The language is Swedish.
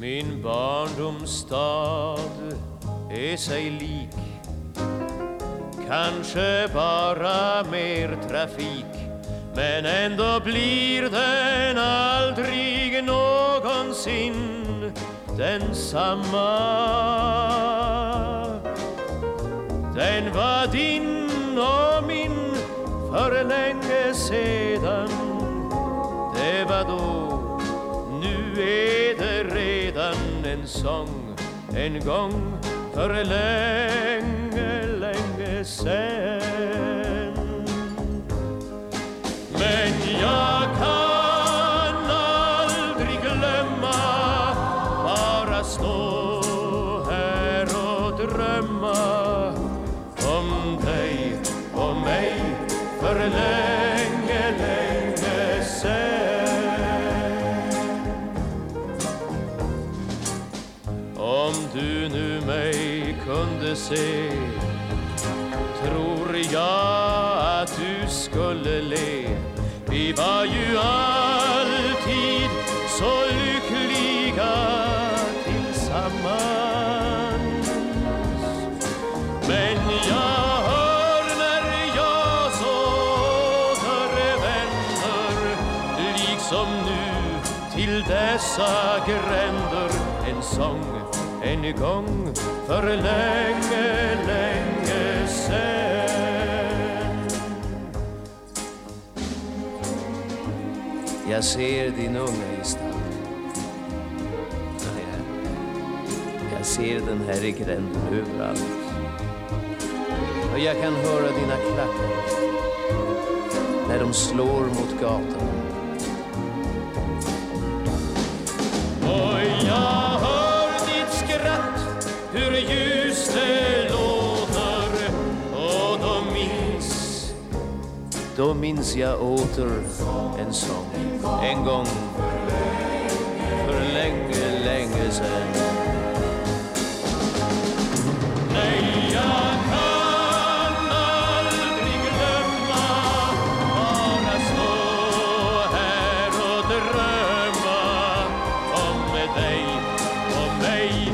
Min barndomsstad är sig lik. Kanske bara mer trafik Men ändå blir den aldrig någonsin densamma Den var din och min för länge sedan. Det var då, redan en sång En gång för länge, länge sen. Men jag kan aldrig glömma Bara stå här och drömma Om dig och mig för länge, Om du nu mig kunde se. Tror jag att du skulle le? Vi var ju alltid så lyckliga tillsammans. Men jag hör när jag så återvänder Liksom nu till dessa gränder. En sång en gång för länge, länge sen. Jag ser din unga gestalt Jag ser den här i gränden överallt. Och jag kan höra dina klackar När de slår mot gatan. Hur ljust det låter Och då minns Då minns jag åter en sång. En gång För länge, länge sen Nej, jag kan aldrig glömma Bara stå här och drömma Om dig och mig